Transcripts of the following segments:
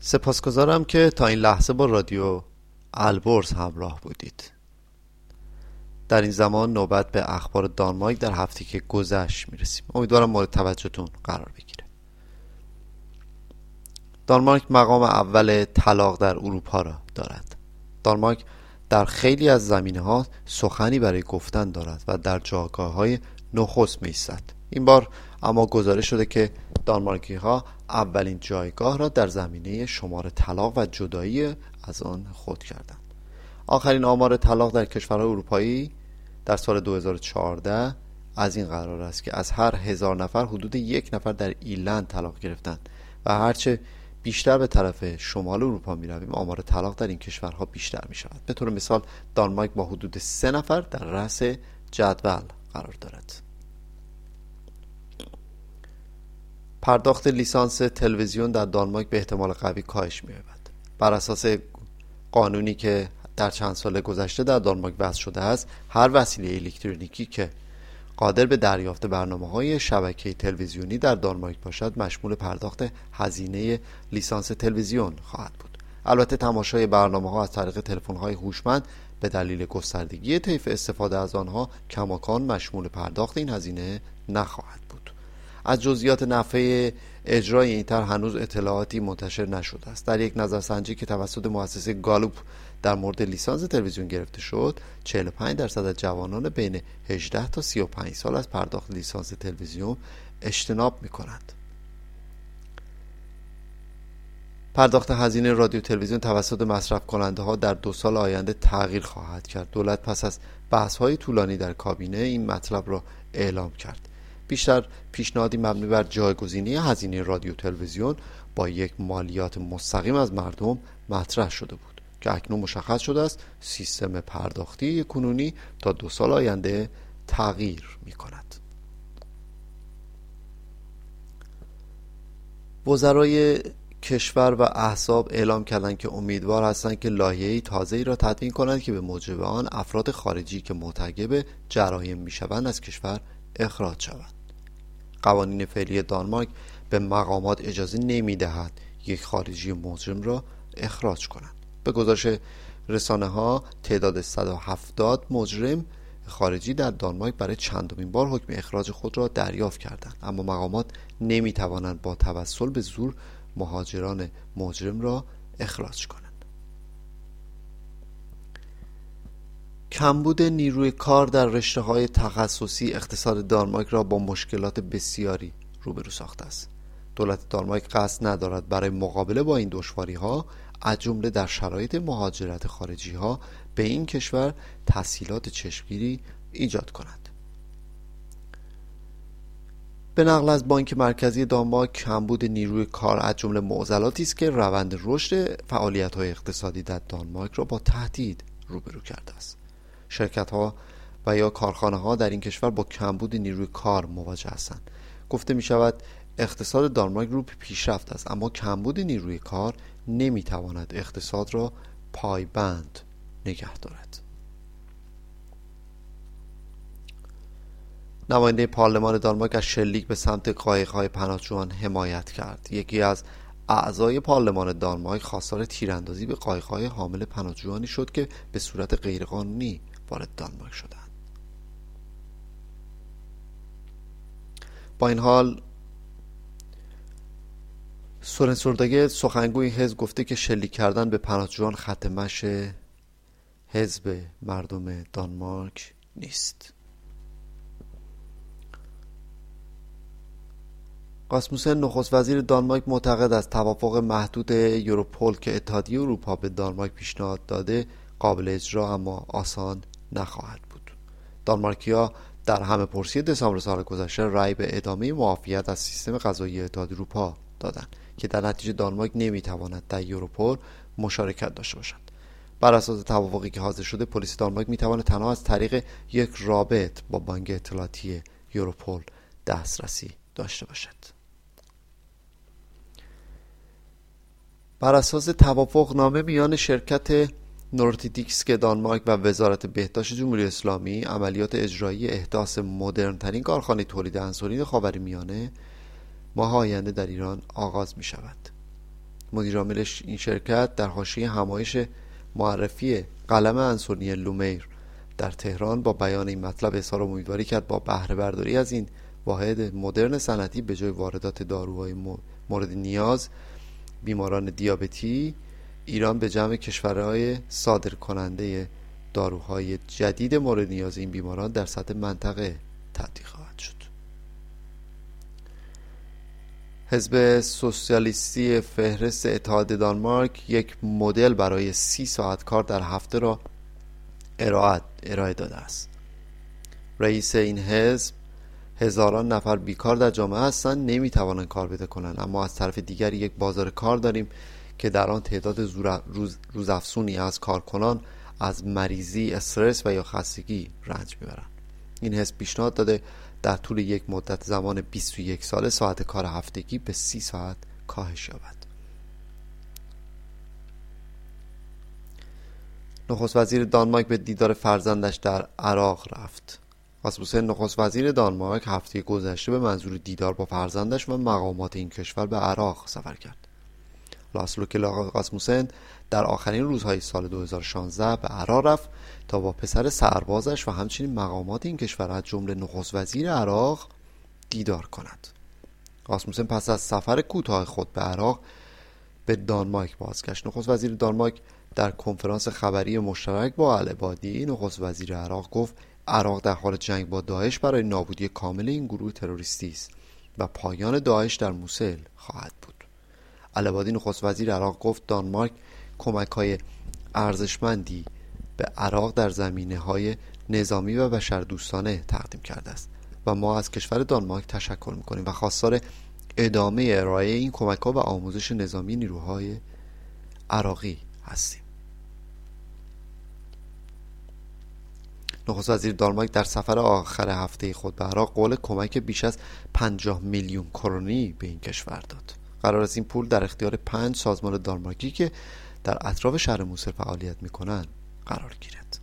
سپاسگزارم که تا این لحظه با رادیو البرز همراه بودید. در این زمان نوبت به اخبار دانمارک در هفته که گذشت می‌رسیم. امیدوارم مورد توجهتون قرار بگیره. دانمارک مقام اول طلاق در اروپا را دارد. دانمارک در خیلی از زمینه ها سخنی برای گفتن دارد و در جاگاه های نخست می این بار اما گزارش شده که دانمارکی ها اولین جایگاه را در زمینه شمار طلاق و جدایی از آن خود کردند. آخرین آمار طلاق در کشورهای اروپایی در سال 2014 از این قرار است که از هر هزار نفر حدود یک نفر در ایلند طلاق گرفتند و هرچه بیشتر به طرف شمال اروپا می رویم آمار طلاق در این کشورها بیشتر می شود به طور مثال دانمارک با حدود سه نفر در رأس جدول قرار دارد. پرداخت لیسانس تلویزیون در دانمارک به احتمال قوی کاهش می‌یابد. بر اساس قانونی که در چند سال گذشته در دانمارک وضع شده است هر وسیله الکترونیکی که قادر به دریافت برنامه های شبکه تلویزیونی در دانمارک باشد مشمول پرداخت هزینه لیسانس تلویزیون خواهد بود. البته تماشای برنامه ها از طریق تلفن های هوشمند به دلیل گستردگی طیف استفاده از آنها کماکان مشمول پرداخت این هزینه نخواهد بود. از جزئیات نفع اجرای این طرح هنوز اطلاعاتی منتشر نشده است. در یک نظرسنجی که توسط مؤسسه گالوپ در مورد لیسانس تلویزیون گرفته شد 45 درصد از جوانان بین 18 تا 35 سال از پرداخت لیسانس تلویزیون اجتناب می کنند. پرداخت هزینه رادیو تلویزیون توسط مصرف کننده ها در دو سال آینده تغییر خواهد کرد. دولت پس از بحث های طولانی در کابینه این مطلب را اعلام کرد. بیشتر پیشنهادی مبنی بر جایگزینی هزینه رادیو تلویزیون با یک مالیات مستقیم از مردم مطرح شده بود که اکنون مشخص شده است سیستم پرداختی کنونی تا دو سال آینده تغییر می کند وزرای کشور و احزاب اعلام کردند که امیدوار هستند که لایحه‌ای تازه‌ای را تدوین کنند که به موجب آن افراد خارجی که مرتکب جرایم می‌شوند از کشور اخراج شوند. قوانین فعلی دانمارک به مقامات اجازه نمی‌دهد یک خارجی مجرم را اخراج کنند به گزارش رسانه ها تعداد 170 مجرم خارجی در دانمارک برای چندمین بار حکم اخراج خود را دریافت کردند. اما مقامات نمی توانند با توسل به زور مهاجران مجرم را اخراج کنند. کمبود نیروی کار در رشته های تخصصی اقتصاد دانمارک را با مشکلات بسیاری روبرو ساخته است. دولت دانمارک قصد ندارد برای مقابله با این دشواری ها از جمله در شرایط مهاجرت خارجی ها به این کشور تسهیلات چشمگیری ایجاد کند. به نقل از بانک مرکزی دانمارک کمبود نیروی کار از جمله معضلاتی است که روند رشد فعالیت های اقتصادی در دانمارک را با تهدید روبرو کرده است. شرکت ها و یا کارخانه ها در این کشور با کمبود نیروی کار مواجه هستند. گفته می شود اقتصاد دانمارک رو پیشرفت است اما کمبود نیروی کار نمی‌تواند اقتصاد را پایبند نگه دارد. نماینده پارلمان دانمارک از شلیک به سمت قایقهای پناهجویان حمایت کرد. یکی از اعضای پارلمان دانمارک خواستار تیراندازی به قایقهای حامل پناهجویانی شد که به صورت غیرقانونی وارد دانمارک شدند. با این حال سورن سرداگه سخنگوی حزب گفته که شلیک کردن به پناهجویان خط مش حزب مردم دانمارک نیست. قاسموسن نخست وزیر دانمارک معتقد است توافق محدود یوروپول که اتحادیه اروپا به دانمارک پیشنهاد داده قابل اجرا اما آسان نخواهد بود. دانمارکیا در همه پرسی دسامبر سال گذشته رأی به ادامه معافیت از سیستم غذایی اتحادیه اروپا دادند که در نتیجه دانمارک نمی‌تواند در یوروپول مشارکت داشته باشد. بر اساس توافقی که حاضر شده پلیس دانمارک می‌تواند تنها از طریق یک رابط با بانک اطلاعاتی یوروپول دسترسی داشته باشد. بر اساس توافق نامه میان شرکت نورتیدیکس دانمارک و وزارت بهداشت جمهوری اسلامی عملیات اجرایی احداث مدرن ترین کارخانه تولید انسولین خاورمیانه ماه آینده در ایران آغاز می شود مدیرعامل این شرکت در حاشیه همایش معرفی قلم انسونی لومیر در تهران با بیان این مطلب اظهار امیدواری کرد با بهره برداری از این واحد مدرن صنعتی به جای واردات داروهای مورد نیاز بیماران دیابتی ایران به جمع کشورهای صادر کننده داروهای جدید مورد نیاز این بیماران در سطح منطقه تبدیل خواهد شد. حزب سوسیالیستی فهرست اتحاد دانمارک یک مدل برای سی ساعت کار در هفته را ارائه داده است. رئیس این حزب هزاران نفر بیکار در جامعه هستند نمی‌توانند کار بده کنند اما از طرف دیگر یک بازار کار داریم که در آن تعداد روز روزافزونی از کارکنان از مریضی استرس و یا خستگی رنج می‌برند. این حزب پیشنهاد داده در طول یک مدت زمان 21 سال ساعت کار هفتگی به 30 ساعت کاهش یابد. نخست وزیر دانمارک به دیدار فرزندش در عراق رفت. راسموسن نخست وزیر دانمارک هفته گذشته به منظور دیدار با فرزندش و مقامات این کشور به عراق سفر کرد. لاسلو راسموسن در آخرین روزهای سال 2016 به عراق رفت تا با پسر سربازش و همچنین مقامات این کشور از جمله نخست وزیر عراق دیدار کند. راسموسن پس از سفر کوتاه خود به عراق به دانمارک بازگشت. نخست وزیر دانمارک در کنفرانس خبری مشترک با العبادی نخست وزیر عراق گفت عراق در حال جنگ با داعش برای نابودی کامل این گروه تروریستی است و پایان داعش در موسل خواهد بود. العبادی نخست وزیر عراق گفت دانمارک کمک های ارزشمندی به عراق در زمینه های نظامی و بشردوستانه تقدیم کرده است. و ما از کشور دانمارک تشکر می‌کنیم و خواستار ادامه ارائه این کمک ها و آموزش نظامی نیروهای عراقی هستیم. نخست وزیر دانمارک در سفر آخر هفته خود به عراق قول کمک بیش از 50 میلیون کرونی به این کشور داد. قرار است این پول در اختیار پنج سازمان دانمارکی که در اطراف شهر موسل فعالیت می‌کنند قرار گیرد.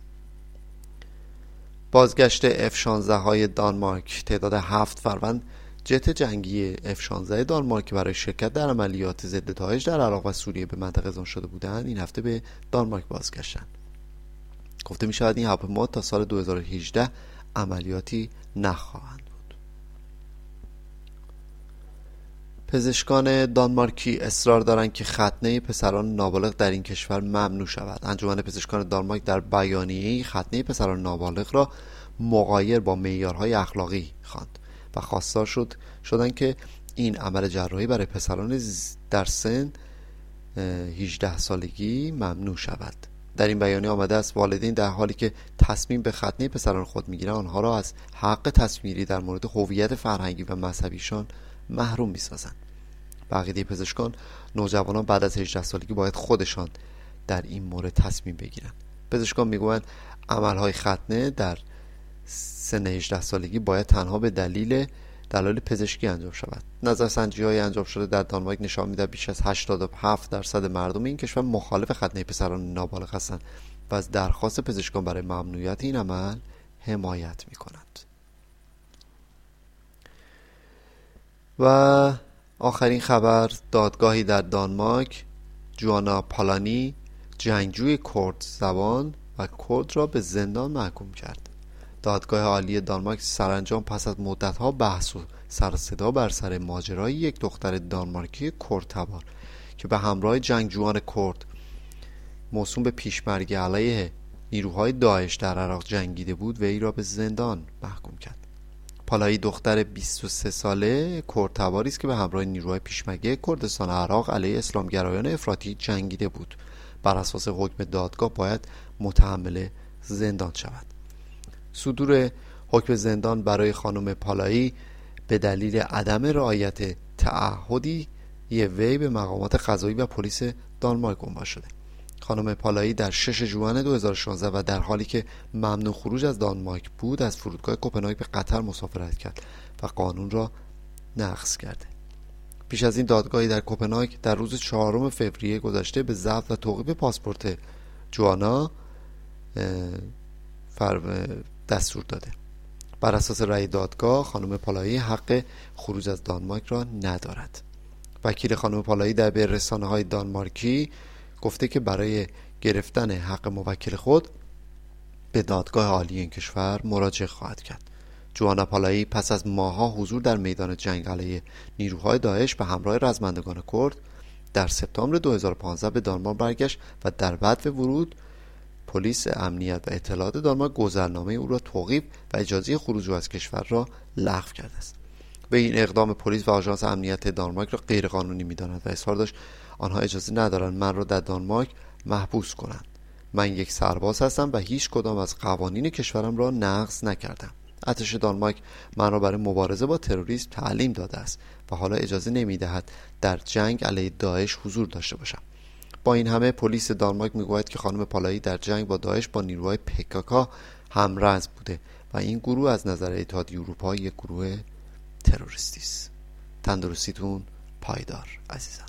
بازگشت F-16 های دانمارک تعداد هفت فروند جت جنگی F-16 دانمارک برای شرکت در عملیات ضد داعش در عراق و سوریه به منطقه زون شده بودند. این هفته به دانمارک بازگشتند. گفته می شود این هواپیما تا سال 2018 عملیاتی نخواهند بود پزشکان دانمارکی اصرار دارند که ختنه پسران نابالغ در این کشور ممنوع شود. انجمن پزشکان دانمارک در بیانیه ختنه پسران نابالغ را مقایر با معیارهای اخلاقی خواند و خواستار شد شدن که این عمل جراحی برای پسران در سن 18 سالگی ممنوع شود. در این بیانیه آمده است والدین در حالی که تصمیم به ختنه پسران خود می‌گیرند آنها را از حق تصمیری در مورد هویت فرهنگی و مذهبیشان محروم می‌سازند بقیه پزشکان نوجوانان بعد از 18 سالگی باید خودشان در این مورد تصمیم بگیرند پزشکان می‌گویند عملهای ختنه در سن 18 سالگی باید تنها به دلیل دلایل پزشکی انجام شود. نظرسنجی های انجام شده در دانمارک نشان میده بیش از 87 درصد مردم این کشور مخالف ختنه پسران نابالغ هستند و از درخواست پزشکان برای ممنوعیت این عمل حمایت می کنند و آخرین خبر دادگاهی در دانمارک جوانا پالانی جنگجوی کرد زبان و کرد را به زندان محکوم کرد. دادگاه عالی دانمارک سرانجام پس از مدتها بحث و سر صدا بر سر ماجرای یک دختر دانمارکی کرد تبار که به همراه جنگجویان کرد موسوم به پیشمرگ علیه نیروهای داعش در عراق جنگیده بود و ای را به زندان محکوم کرد. پالایی دختر 23 ساله تباری است که به همراه نیروهای پیشمرگه کردستان عراق علیه اسلامگرایان افراطی جنگیده بود. بر اساس حکم دادگاه باید متحمل زندان شود. صدور حکم زندان برای خانم پالایی به دلیل عدم رعایت تعهدی یه وی به مقامات قضایی و پلیس دانمارک عنوان شده. خانم پالایی در 6 جوان 2016 و در حالی که ممنوع خروج از دانمارک بود از فرودگاه کوپنهاگ به قطر مسافرت کرد و قانون را نقض کرده پیش از این دادگاهی در کوپنهاگ در روز چهارم فوریه گذشته به ضبط و توقیف پاسپورت جوانا دستور داده. بر اساس رأی دادگاه خانم پالایی حق خروج از دانمارک را ندارد. وکیل خانم پالایی در به رسانه های دانمارکی گفته که برای گرفتن حق موکل خود به دادگاه عالی این کشور مراجعه خواهد کرد. جوانا پالایی پس از ماها حضور در میدان جنگ علیه نیروهای داعش به همراه رزمندگان کرد در سپتامبر 2015 به دانمارک برگشت و در بعد ورود پلیس امنیت و اطلاعات دانمارک گذرنامه او را توقیف و اجازه خروج از کشور را لغو کرده است. به این اقدام پلیس و آژانس امنیت دانمارک را غیرقانونی می‌داند و اظهار داشت آنها اجازه ندارند من را در دانمارک محبوس کنند. من یک سرباز هستم و هیچ کدام از قوانین کشورم را نقض نکردم. ارتش دانمارک من را برای مبارزه با تروریسم تعلیم داده است و حالا اجازه نمی دهد در جنگ علیه داعش حضور داشته باشم. با این همه پلیس دانمارک می‌گوید که خانم پالایی در جنگ با داعش با نیروهای پکاکا همرز بوده و این گروه از نظر اتحادیه اروپا یک گروه تروریستی است. تندرستیتون پایدار عزیزان